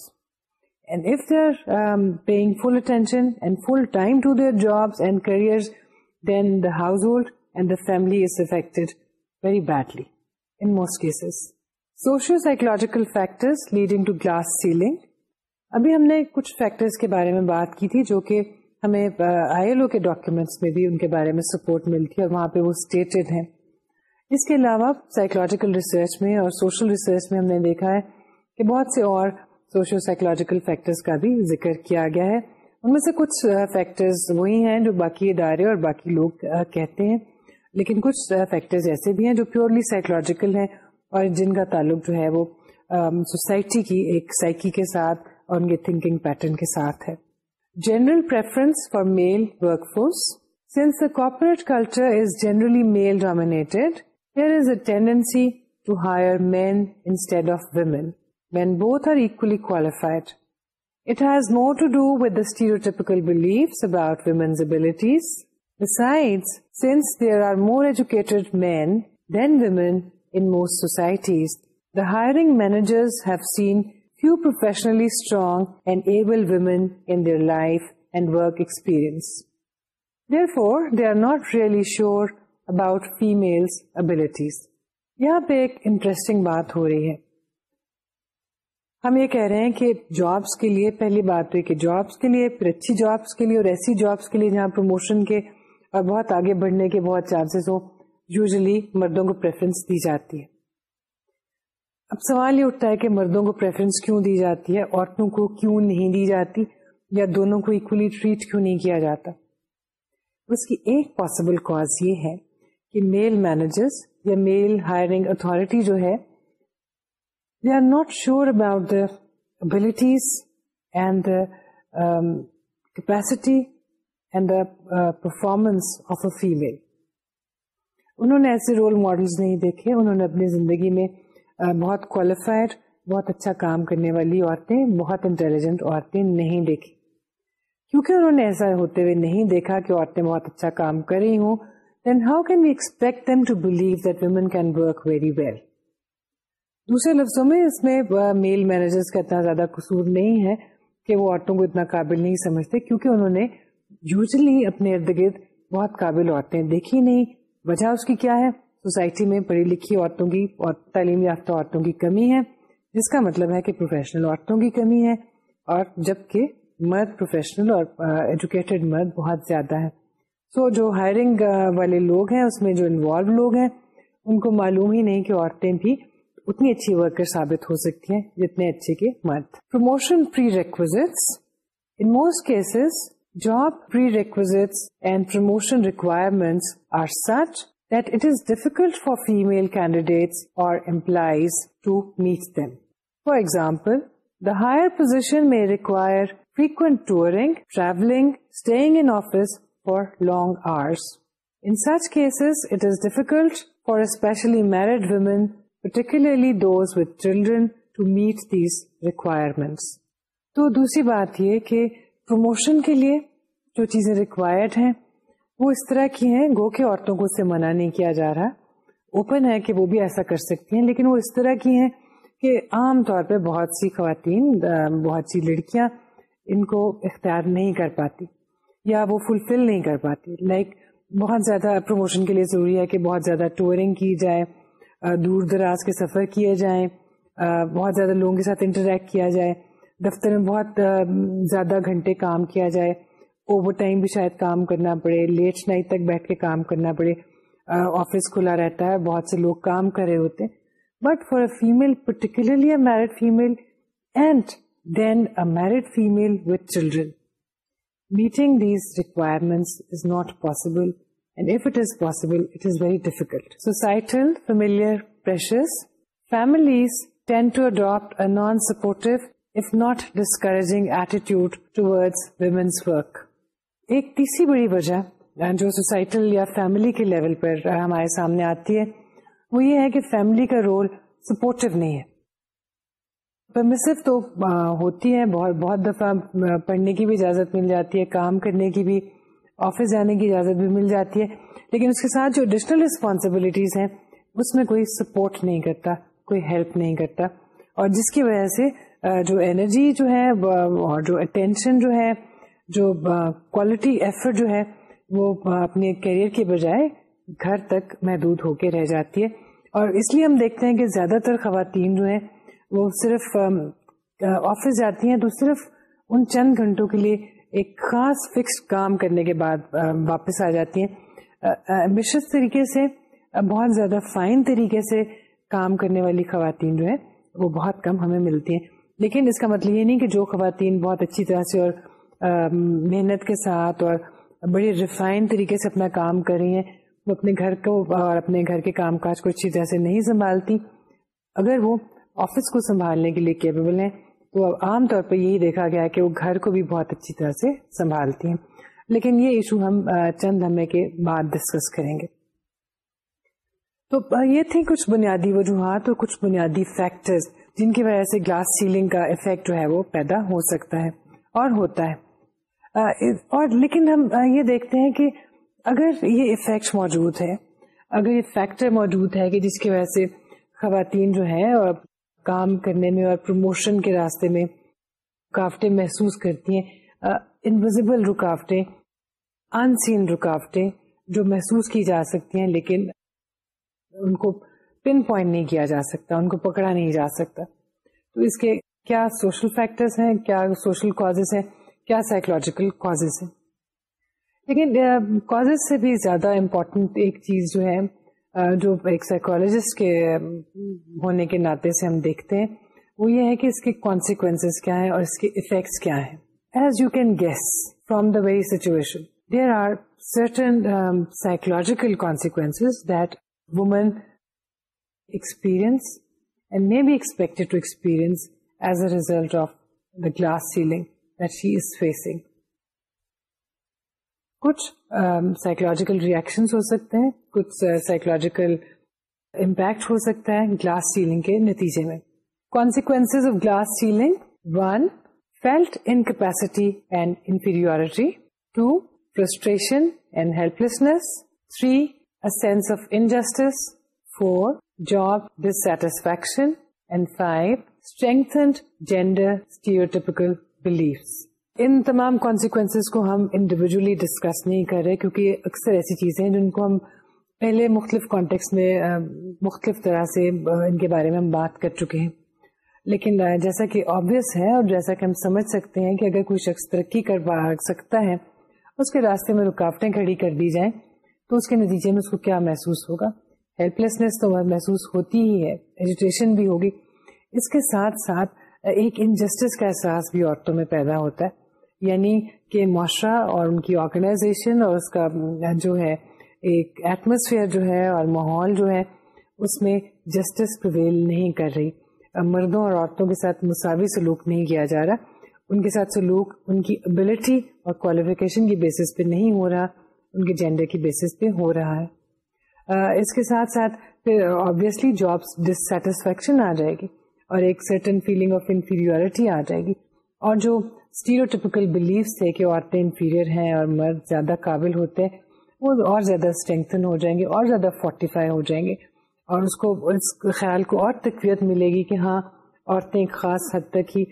paying full attention jobs and career then the household and the family is affected very badly socio psychological factors leading to glass ceiling ابھی ہم نے کچھ factors کے بارے میں بات کی تھی جو کہ ہمیں آئی ایل او کے ڈاکیومینٹس میں بھی ان کے بارے میں سپورٹ ملتی ہے اور وہاں پہ وہ اسٹیٹڈ ہیں اس کے علاوہ سائیکولوجیکل ریسرچ میں اور سوشل ریسرچ میں ہم نے دیکھا ہے کہ بہت سے اور سوشل سائیکولوجیکل فیکٹرس کا بھی ذکر کیا گیا ہے ان میں سے کچھ فیکٹرز وہی ہیں جو باقی ادارے اور باقی لوگ کہتے ہیں لیکن کچھ فیکٹرز ایسے بھی ہیں جو پیورلی سائیکولوجیکل ہیں اور جن کا تعلق جو ہے وہ سوسائٹی کی ایک سائکی کے ساتھ اور ان کے تھنکنگ پیٹرن کے ساتھ ہے general preference for male work force since the culture is generally male dominated there is a tendency to hire men instead of women men both are equally qualified It has more to do with the stereotypical beliefs about women's abilities. Besides, since there are more educated men than women in most societies, the hiring managers have seen few professionally strong and able women in their life and work experience. Therefore, they are not really sure about females' abilities. یہاں پہ ایک interesting بات ہو رہی ہے ہم یہ کہہ رہے ہیں کہ جابس کے لیے پہلی بات ہوئی کہ جابس کے لیے پھر اچھی جابس کے لیے اور ایسی جابس کے لیے جہاں پروموشن کے اور بہت آگے بڑھنے کے بہت چانسز ہوں یوزلی مردوں کو پریفرنس دی جاتی ہے اب سوال یہ اٹھتا ہے کہ مردوں کو پریفرنس کیوں دی جاتی ہے عورتوں کو کیوں نہیں دی جاتی یا دونوں کو اکولی ٹریٹ کیوں نہیں کیا جاتا اس کی ایک پاسبل کاز یہ ہے کہ میل مینیجرس یا میل ہائرنگ اتارٹی جو ہے they are not sure about the abilities and capacity and the performance of a female انہوں نے ایسے رول ماڈلز نہیں دیکھے انہوں نے اپنی زندگی میں بہت کوالیفائڈ بہت اچھا کام کرنے والی عورتیں بہت انٹیلیجنٹ عورتیں نہیں دیکھی کیونکہ انہوں نے ایسا ہوتے ہوئے نہیں دیکھا کہ عورتیں بہت اچھا کام کر رہی ہوں then how can we expect to believe that women can work very well دوسرے لفظوں میں اس میں میل مینیجرس کا اتنا زیادہ قصور نہیں ہے کہ وہ عورتوں کو اتنا قابل نہیں سمجھتے کیونکہ انہوں نے یوزلی اپنے ارد گرد بہت قابل عورتیں دیکھی نہیں وجہ اس کی کیا ہے سوسائٹی میں پڑھی لکھی عورتوں کی اور تعلیم یافتہ عورتوں کی کمی ہے جس کا مطلب ہے کہ پروفیشنل عورتوں کی کمی ہے اور جبکہ مرد پروفیشنل اور ایجوکیٹڈ مرد بہت زیادہ ہے سو so, جو ہائرنگ والے لوگ ہیں اس میں جو انوالو لوگ ہیں ان کو معلوم ہی نہیں کہ عورتیں بھی اتنی اچھی ورکر ثابت ہو سکتی ہیں جتنے اچھے کے مرد promotion prerequisites in most cases job roles and promotion requirements are such that it is difficult for female candidates اور employees to meet them for example the higher position میں require frequent touring travelling stay office for long hours in such cases it is difficult for especially married women particularly those with children to meet these requirements تو دوسری بات یہ کہ promotion کے لیے جو چیزیں ریکوائرڈ ہیں وہ اس طرح کی ہیں گو کہ عورتوں کو اس سے منع نہیں کیا جا رہا اوپن ہے کہ وہ بھی ایسا کر سکتی ہیں لیکن وہ اس طرح کی ہیں کہ عام طور پہ بہت سی خواتین بہت سی لڑکیاں ان کو اختیار نہیں کر پاتی یا وہ فلفل نہیں کر پاتی لائک like, بہت زیادہ پروموشن کے لیے ضروری ہے کہ بہت زیادہ ٹورنگ کی جائے دور دراز کے سفر کیے جائیں بہت زیادہ لوگوں کے ساتھ انٹریکٹ کیا جائے دفتر میں بہت زیادہ گھنٹے کام کیا جائے اوور ٹائم بھی شاید کام کرنا پڑے لیٹ نائٹ تک بیٹھ کے کام کرنا پڑے آفس کھلا رہتا ہے بہت سے لوگ کام کر رہے ہوتے but for a female particularly a married female and then a married female with children meeting these requirement is not possible and if it is possible it is very difficult societal familiar pressures families tend to adapt a non support if not discouraging attitude ٹوک ایک تیسری بڑی وجہ جو societal یا family کے level پر ہمارے سامنے آتی ہے وہ یہ ہے کہ فیملی کا رول سپورٹو نہیں ہے تو ہوتی ہے بہت بہت دفعہ پڑھنے کی بھی اجازت مل جاتی ہے کام کرنے کی بھی آفس جانے کی اجازت بھی مل جاتی ہے لیکن اس کے ساتھ جو اڈیشنل رسپانسبلٹیز ہیں اس میں کوئی سپورٹ نہیں کرتا کوئی ہیلپ نہیں کرتا اور جس کی وجہ سے جو انرجی جو ہے اور جو اٹینشن جو ہے جو کوالٹی ایفرٹ جو ہے وہ اپنے کیریئر کے بجائے گھر تک محدود ہو کے رہ جاتی ہے اور اس لیے ہم دیکھتے ہیں کہ زیادہ تر خواتین جو ہیں وہ صرف آفس جاتی ہیں تو صرف ان چند گھنٹوں کے لیے ایک خاص فکس کام کرنے کے بعد واپس آ جاتی ہیں امبیشس طریقے سے بہت زیادہ فائن طریقے سے کام کرنے والی خواتین جو ہے وہ بہت کم ہمیں ملتی ہیں لیکن اس کا مطلب یہ نہیں کہ جو خواتین بہت اچھی طرح سے اور محنت کے ساتھ اور بڑی ریفائن طریقے سے اپنا کام کر رہی ہیں وہ اپنے گھر کو اور اپنے گھر کے کام کاج کو اچھی طرح سے نہیں سنبھالتی اگر وہ آفس کو سنبھالنے کے لیے کیپیبل ہیں تو عام طور پر یہی دیکھا گیا کہ وہ گھر کو بھی بہت اچھی طرح سے سنبھالتی ہیں لیکن یہ ایشو ہم چند لمحے کے بعد ڈسکس کریں گے تو یہ تھے کچھ بنیادی وجوہات اور کچھ بنیادی فیکٹرز جن کی وجہ سے گلاس سیلنگ کا افیکٹ جو ہے وہ پیدا ہو سکتا ہے اور ہوتا ہے اور لیکن ہم یہ دیکھتے ہیں کہ اگر یہ موجود ہے اگر یہ فیکٹر موجود ہے کہ جس کی وجہ سے خواتین جو ہے کام کرنے میں اور پروموشن کے راستے میں رکاوٹیں محسوس کرتی ہیں انویزبل رکاوٹیں ان سین رکاوٹیں جو محسوس کی جا سکتی ہیں لیکن ان کو پن پوائنٹ نہیں کیا جا سکتا ان کو پکڑا نہیں جا سکتا تو اس کے کیا سوشل ہیں کیا سوشل کازز ہیں کیا سائیکولوجیکل ہیں لیکن سے بھی زیادہ امپورٹنٹ ایک ایک چیز جو جو ہے کے ہونے کے ناطے سے ہم دیکھتے ہیں وہ یہ ہے کہ اس کے کانسیکوینس کیا ہیں اور اس کے افیکٹس کیا ہیں as you can guess from the very situation there are certain psychological consequence that woman glass ceiling کچھ سائیکولوجیکل ریئیکشنس ہو سکتے ہیں کچھ سائیکولوجیکل امپیکٹ ہو سکتا ہے گلاس سیلنگ کے نتیجے میں consequence of glass ceiling one felt incapacity and inferiority two frustration and helplessness sense of injustice four job dissatisfaction and five gender stereotypical beliefs ان تمام کانسیکوینس کو ہم انڈیویجلی ڈسکس نہیں کر رہے کیونکہ اکثر ایسی چیزیں ہیں جن کو ہم پہلے مختلف کانٹیکس میں مختلف طرح سے ان کے بارے میں ہم بات کر چکے ہیں لیکن جیسا کہ آبیس ہے اور جیسا کہ ہم سمجھ سکتے ہیں کہ اگر کوئی شخص ترقی پا سکتا ہے اس کے راستے میں رکاوٹیں کھڑی کر دی جائیں تو اس کے نتیجے میں اس کو کیا محسوس ہوگا ہیلپ لیسنس تو محسوس ہوتی ہی ہے ایجوٹیشن بھی ہوگی اس کے ساتھ ساتھ ایک انجسٹس کا احساس بھی عورتوں میں پیدا ہوتا ہے یعنی کہ معاشرہ اور ان کی آرگنائزیشن اور اس کا جو ہے ایک ایٹماسفیئر جو ہے اور ماحول جو ہے اس میں جسٹس پرویل نہیں کر رہی مردوں اور عورتوں کے ساتھ مساوی سلوک نہیں کیا جا رہا ان کے ساتھ سلوک ان کی ابلٹی اور کوالیفیکیشن کی بیسس پہ نہیں ہو رہا ان کے جینڈر کی بیسس پہ ہو رہا ہے اس کے ساتھ ساتھ پھر آبویسلی جابس ڈس سیٹسفیکشن آ جائے گی اور ایک سرٹن فیلنگ آف انفیریورٹی آ جائے گی اور جو اسٹیوٹیپیکل بلیفس تھے کہ عورتیں انفیریئر ہیں اور مرد زیادہ قابل ہوتے ہیں وہ اور زیادہ اسٹرینگن ہو جائیں گے اور زیادہ فورٹیفائی ہو جائیں گے اور اس کو اس خیال کو اور تقویت ملے گی کہ ہاں عورتیں ایک خاص حد تک ہی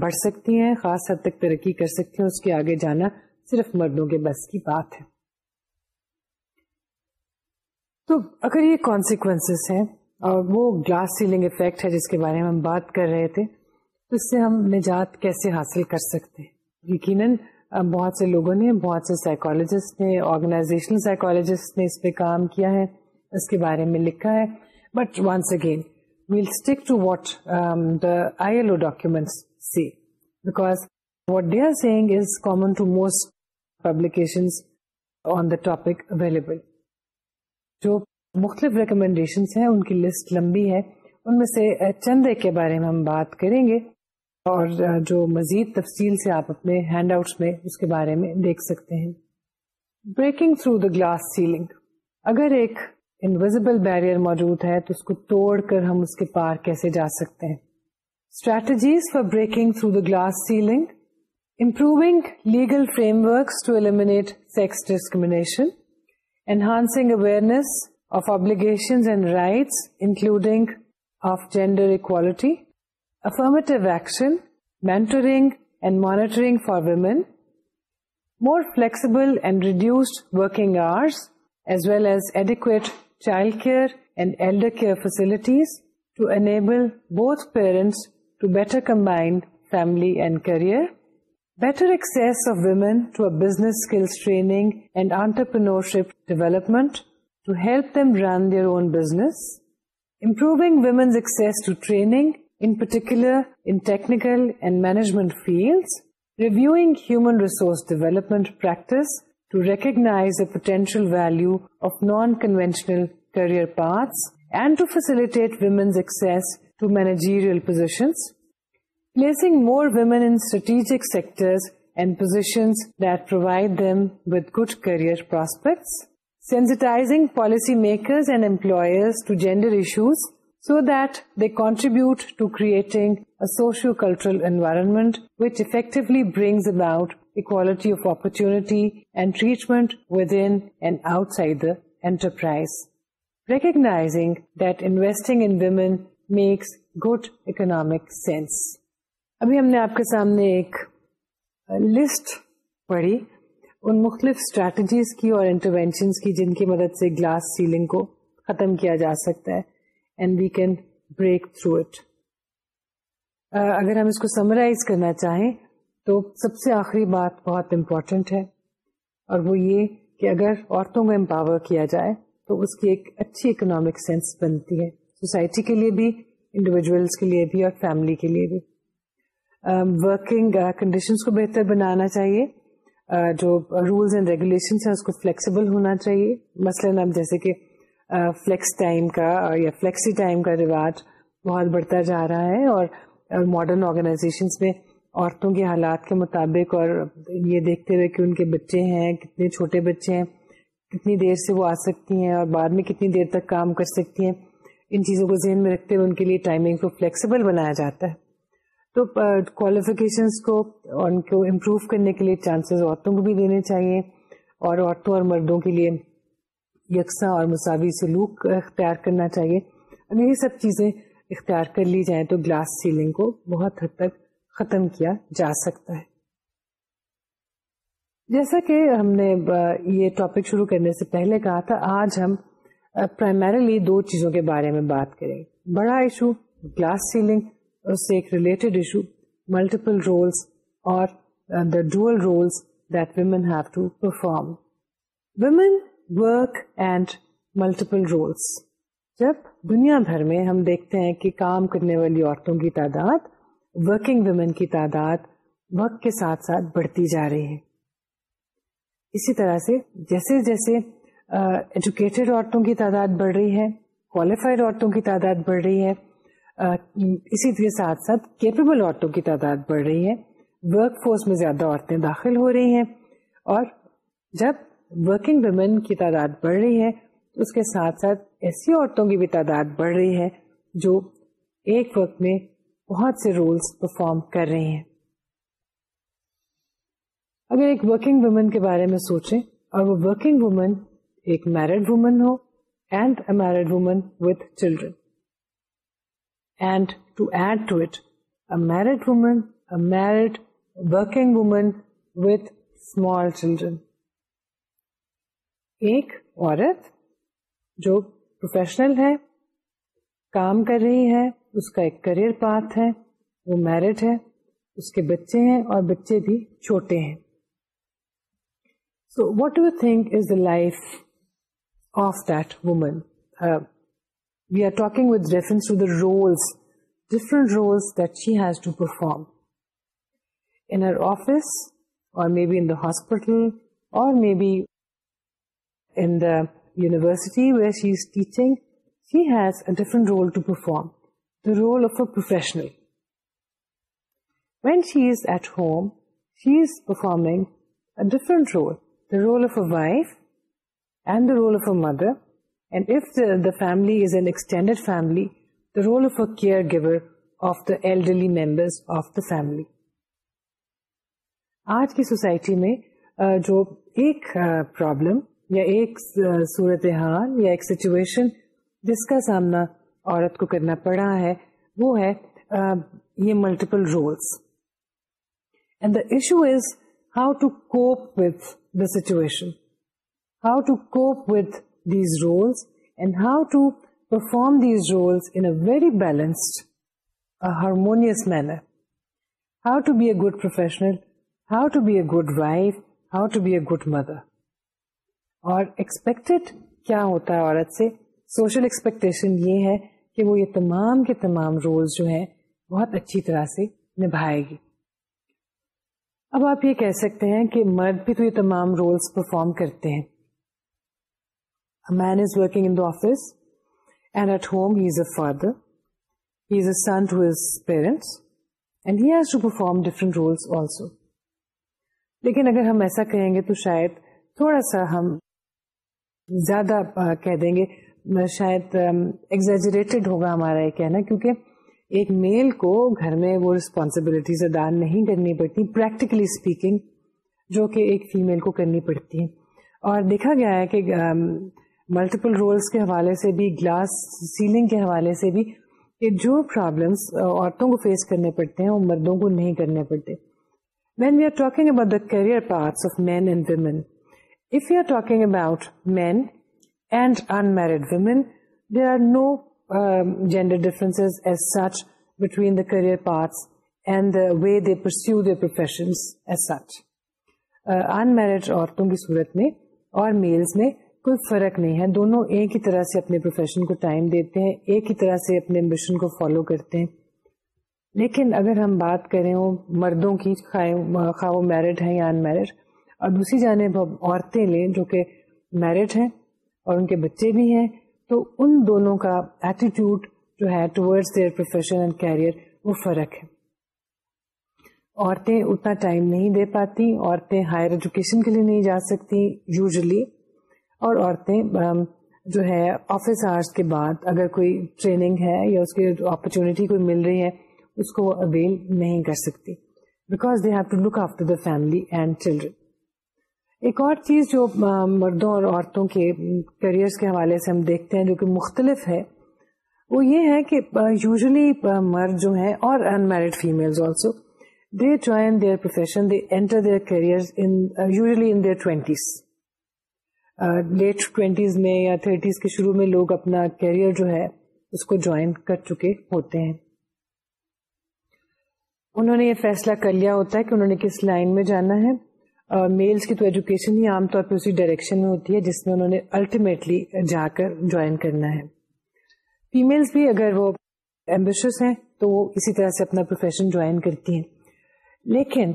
بڑھ سکتی ہیں خاص حد تک ترقی کر سکتی ہیں اس کے آگے جانا صرف مردوں کے بس کی بات ہے تو اگر یہ کانسیکوینس ہیں اور ہاں۔ وہ گلاس سیلنگ افیکٹ ہے جس کے بارے میں ہم بات کر رہے تھے تو اس سے ہم نجات کیسے حاصل کر سکتے یقیناً بہت سے لوگوں نے بہت سے سائیکولوجسٹ نے آرگنائزیشنل سائیکولوجسٹ نے اس پہ کام کیا ہے اس کے بارے میں لکھا ہے but once again we'll stick to what the I L واٹلو documents because what the are seeing is common to most publication on the topic available جو مختلف ریکمینڈیشنس ہیں ان کی لسٹ لمبی ہے ان میں سے چند ایک کے بارے میں ہم بات کریں گے اور جو مزید تفصیل سے آپ اپنے ہینڈ آؤٹس میں اس کے بارے میں دیکھ سکتے ہیں breaking through the glass ceiling اگر ایک انویزبل بیریئر موجود ہے تو اس کو توڑ کر ہم اس کے پار کیسے جا سکتے ہیں strategies for breaking through the glass ceiling improving legal frameworks to eliminate sex discrimination enhancing awareness of obligations and rights, including of gender equality, affirmative action, mentoring and monitoring for women, more flexible and reduced working hours, as well as adequate childcare and elder care facilities to enable both parents to better combine family and career. Better access of women to a business skills training and entrepreneurship development to help them run their own business. Improving women's access to training, in particular in technical and management fields. Reviewing human resource development practice to recognize the potential value of non-conventional career paths and to facilitate women's access to managerial positions placing more women in strategic sectors and positions that provide them with good career prospects, sensitizing policymakers and employers to gender issues so that they contribute to creating a socio-cultural environment which effectively brings about equality of opportunity and treatment within and outside the enterprise. Recognizing that investing in women makes good economic sense. ابھی ہم نے آپ کے سامنے ایک list پڑھی ان مختلف strategies کی اور انٹروینشن کی جن کی مدد سے گلاس سیلنگ کو ختم کیا جا سکتا ہے and we can break through it اگر ہم اس کو سمرائز کرنا چاہیں تو سب سے آخری بات بہت امپورٹنٹ ہے اور وہ یہ کہ اگر عورتوں کو امپاور کیا جائے تو اس کی ایک اچھی اکنامک سینس بنتی ہے سوسائٹی کے لیے بھی انڈیویجلس کے لیے بھی اور فیملی کے لیے بھی ورکنگ um, کنڈیشنس uh, کو بہتر بنانا چاہیے uh, جو رولز اینڈ ریگولیشنس ہیں اس کو فلیکسیبل ہونا چاہیے مثلاً اب جیسے کہ فلیکس uh, ٹائم کا یا فلیکسی ٹائم کا رواج بہت بڑھتا جا رہا ہے اور ماڈرن آرگنائزیشنس میں عورتوں کے حالات کے مطابق اور یہ دیکھتے ہوئے کہ ان کے بچے ہیں کتنے چھوٹے بچے ہیں کتنی دیر سے وہ آ سکتی ہیں اور بعد میں کتنی دیر تک کام کر سکتی ہیں ان چیزوں کو ذہن میں رکھتے ہوئے ان کے لیے ٹائمنگ کو فلیکسیبل بنایا جاتا ہے تو کوالیفکیشنس کو ان کو امپروو کرنے کے لیے چانسز عورتوں کو بھی دینے چاہیے اور عورتوں اور مردوں کے لیے یکساں اور مساوی سلوک اختیار کرنا چاہیے اگر یہ سب چیزیں اختیار کر لی جائیں تو گلاس سیلنگ کو بہت حد تک ختم کیا جا سکتا ہے جیسا کہ ہم نے یہ ٹاپک شروع کرنے سے پہلے کہا تھا آج ہم پرائمریلی دو چیزوں کے بارے میں بات کریں بڑا ایشو گلاس سیلنگ اس سے ایک ریلیٹڈ ایشو ملٹیپل رولس اور the dual roles that women have to perform women work and multiple roles جب دنیا بھر میں ہم دیکھتے ہیں کہ کام کرنے والی عورتوں کی تعداد ورکنگ ویمن کی تعداد وقت کے ساتھ ساتھ بڑھتی جا رہی ہے اسی طرح سے جیسے جیسے ایجوکیٹڈ عورتوں کی تعداد بڑھ رہی ہے کوالیفائڈ عورتوں کی تعداد بڑھ رہی ہے اسی کے ساتھ ساتھ کیپیبل عورتوں کی تعداد بڑھ رہی ہے ورک فورس میں زیادہ عورتیں داخل ہو رہی ہیں اور جب ورکنگ ویمن کی تعداد بڑھ رہی ہے اس کے ساتھ ساتھ ایسی عورتوں کی بھی تعداد بڑھ رہی ہے جو ایک وقت میں بہت سے رولز پرفارم کر رہی ہیں اگر ایک ورکنگ وومن کے بارے میں سوچیں اور وہ ورکنگ وومن ایک married woman who and a married woman with children and to add to it a married woman working women children ایک عورت جو پروفیشنل ہے کام کر رہی ہے اس کا ایک کریئر پاتھ ہے وہ میرڈ ہے اس کے بچے ہیں اور بچے بھی چھوٹے ہیں so what you think is the life of that woman We are talking with reference to the roles, different roles that she has to perform in her office, or maybe in the hospital, or maybe in the university where she is teaching. She has a different role to perform, the role of a professional. When she is at home, she is performing a different role, the role of a wife and the role of a mother, family member family آج کی society میں جو ایک situation جس کا سامنا عورت کو کرنا پڑا ہے وہ ہے یہ multiple roles and the issue is how to cope with the situation how to cope with very balanced harmonious manner how to be a good professional how to be a good wife how to be a good mother اور expected کیا ہوتا ہے عورت سے social expectation یہ ہے کہ وہ یہ تمام کے تمام رولز جو ہیں بہت اچھی طرح سے نبھائے گی اب آپ یہ کہہ سکتے ہیں کہ مرد بھی تو یہ تمام رولز پرفارم کرتے ہیں man is working in office and at home has a father he is a son parents and heat roles لیکن اگر ہم ایسا کہیں گے تو شاید تھوڑا سا ہم زیادہ کہہ دیں گے شاید ایگزیجریٹڈ ہوگا ہمارا یہ کہنا کیونکہ ایک میل کو گھر میں وہ ریسپونسبلٹیز ادا نہیں کرنی پڑتی پریکٹیکلی اسپیکنگ جو کہ ایک فیمیل کو کرنی پڑتی ہے اور دیکھا گیا ہے کہ ملٹیپل رولس کے حوالے سے بھی گلاس سیلنگ کے حوالے سے بھی کہ جو پرابلمس عورتوں کو فیس کرنے پڑتے ہیں وہ مردوں کو نہیں کرنے پڑتے when we are talking about the career paths of men and women if you are talking about men and unmarried women there are no gender difference as such between the career paths and the way they pursue their professions as such unmarried عورتوں کی صورت میں اور meals میں کوئی فرق نہیں ہے دونوں ایک ہی طرح سے اپنے پروفیشن کو ٹائم دیتے ہیں ایک ہی طرح سے اپنے کو فالو کرتے ہیں لیکن اگر ہم بات کریں وہ مردوں کی خواہ وہ یا ان میرڈ اور دوسری جانب عورتیں لیں جو کہ میرٹ ہیں اور ان کے بچے بھی ہیں تو ان دونوں کا ایٹیٹیوڈ جو ہے toward their profession and career وہ فرق ہے عورتیں اتنا ٹائم نہیں دے پاتی عورتیں ہائر ایجوکیشن کے لیے نہیں جا سکتی یوزلی اور عورتیں جو ہے آفس آرس کے بعد اگر کوئی ٹریننگ ہے یا اس کی اپرچونیٹی کوئی مل رہی ہے اس کو اویل نہیں کر سکتی because they have to look after the family and children ایک اور چیز جو مردوں اور عورتوں کے کیریئر کے حوالے سے ہم دیکھتے ہیں جو کہ مختلف ہے وہ یہ ہے کہ یوزلی مرد جو ہیں اور unmarried female also they join their profession they enter their career in usually their twenties late twenties میں یا تھرٹیز کے شروع میں لوگ اپنا کیریئر جو ہے اس کو جوائن کر چکے ہوتے ہیں انہوں نے یہ فیصلہ کر لیا ہوتا ہے کہ انہوں نے کس لائن میں جانا ہے میلس کی تو ایجوکیشن ہی عام طور پہ اسی ڈائریکشن میں ہوتی ہے جس میں انہوں نے الٹیمیٹلی جا کر جوائن کرنا ہے فیمیلس بھی اگر وہ ایمبیشس ہیں تو وہ اسی طرح سے اپنا پروفیشن جوائن کرتی ہیں لیکن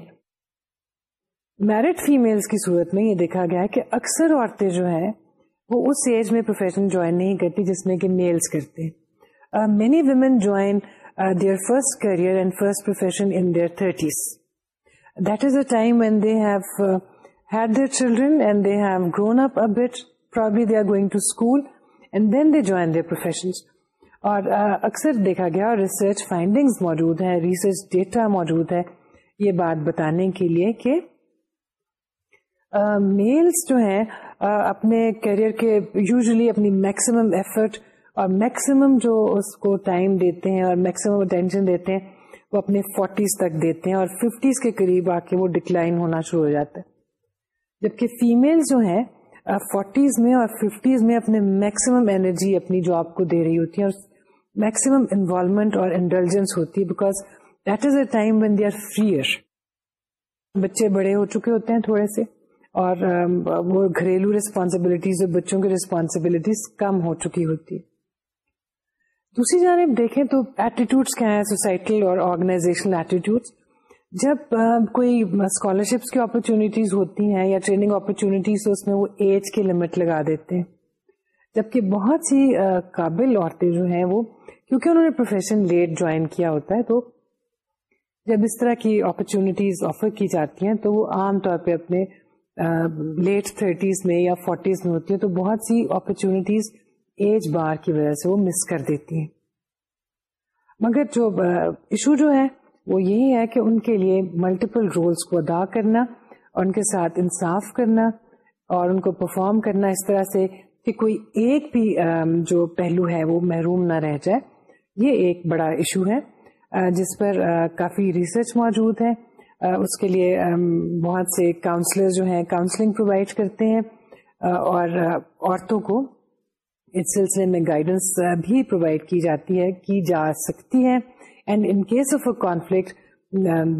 میرٹ فیملس کی صورت میں یہ دیکھا گیا ہے کہ اکثر عورتیں جو ہیں وہ اس ایج میں پروفیشن جوائن نہیں کرتی جس میں کہ میلس کرتے many women join their first career and first profession in their thirties that is a time when they have had their children and they have grown up but probably they are going to school and then they join their profession اور uh, اکثر دیکھا گیا اور research findings موجود ہیں research data موجود ہے یہ بات بتانے کے لیے کہ میلس جو ہیں اپنے کیریئر کے یوزلی اپنی میکسیمم ایفرٹ اور میکسیمم جو اس کو ٹائم دیتے ہیں اور میکسیمم اٹینشن دیتے ہیں وہ اپنے فورٹیز تک دیتے ہیں اور ففٹیز کے قریب آ کے وہ ڈکلائن ہونا شروع ہو جاتا ہے جبکہ فیمیل جو ہیں فورٹیز میں اور ففٹیز میں اپنے میکسیمم انرجی اپنی جاب کو دے رہی ہوتی ہیں اور میکسیمم انوالومنٹ اور انٹیلیجنس ہوتی ہے because that is a time when they are freer بچے بڑے ہو چکے ہوتے ہیں تھوڑے سے اور وہ گھریلو ریسپانسبلٹیز اور بچوں کی ریسپانسبلٹیز کم ہو چکی ہوتی ہے دوسری جانب دیکھیں تو ایٹیٹیوڈس کیا ہیں سوسائٹل اور آرگنائزیشنل ایٹیٹیوڈس جب کوئی اسکالرشپس کی اپرچونیٹیز ہوتی ہیں یا ٹریننگ اپرچونیٹیز اس میں وہ ایج کے لمٹ لگا دیتے ہیں جبکہ بہت سی قابل عورتیں جو ہیں وہ کیونکہ انہوں نے پروفیشن لیٹ جوائن کیا ہوتا ہے تو جب اس طرح کی اپرچونیٹیز آفر کی جاتی ہیں تو وہ عام طور پہ اپنے لیٹ تھرٹیز میں یا فورٹیز میں ہوتی ہیں تو بہت سی اپرچونیٹیز ایج بار کی وجہ سے وہ مس کر دیتی ہیں مگر جو ایشو جو ہے وہ یہی ہے کہ ان کے لیے ملٹیپل رولس کو ادا کرنا اور ان کے ساتھ انصاف کرنا اور ان کو پرفارم کرنا اس طرح سے کہ کوئی ایک بھی جو پہلو ہے وہ محروم نہ رہ جائے یہ ایک بڑا ایشو ہے جس پر کافی ریسرچ موجود ہے اس کے لیے بہت سے کاؤنسلر جو ہیں کاؤنسلنگ پرووائڈ کرتے ہیں اور عورتوں کو اس سلسلے میں گائیڈنس بھی پرووائڈ کی جاتی ہے کی جا سکتی ہے and in case of a conflict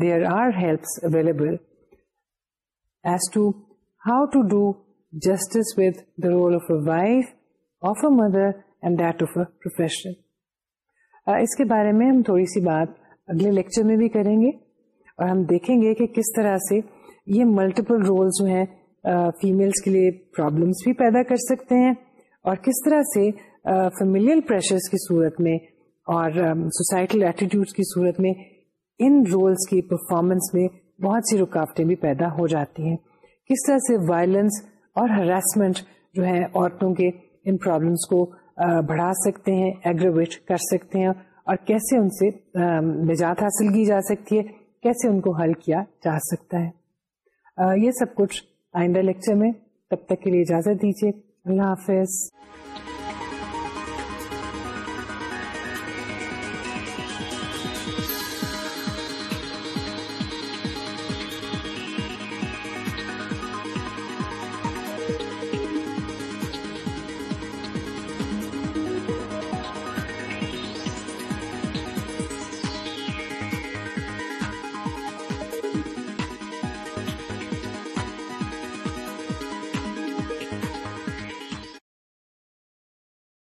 there are helps available as to how to do justice with the role of a wife of a mother and that of a اس کے بارے میں ہم تھوڑی سی بات اگلے لیکچر میں بھی کریں گے اور ہم دیکھیں گے کہ کس طرح سے یہ ملٹیپل رولس جو ہیں فیملس کے لیے پرابلمس بھی پیدا کر سکتے ہیں اور کس طرح سے فیملیل پریشرس کی صورت میں اور سوسائٹل ایٹیٹیوڈس کی صورت میں ان رولس کی پرفارمنس میں بہت سی رکاوٹیں بھی پیدا ہو جاتی ہیں کس طرح سے وائلنس اور ہراسمنٹ جو ہے عورتوں کے ان پرابلمس کو بڑھا سکتے ہیں ایگریویٹ کر سکتے ہیں اور کیسے ان سے نجات حاصل کی جا سکتی ہے کیسے ان کو حل کیا جا سکتا ہے یہ سب کچھ آئندہ لیکچر میں تب تک کے لیے اجازت دیجیے اللہ حافظ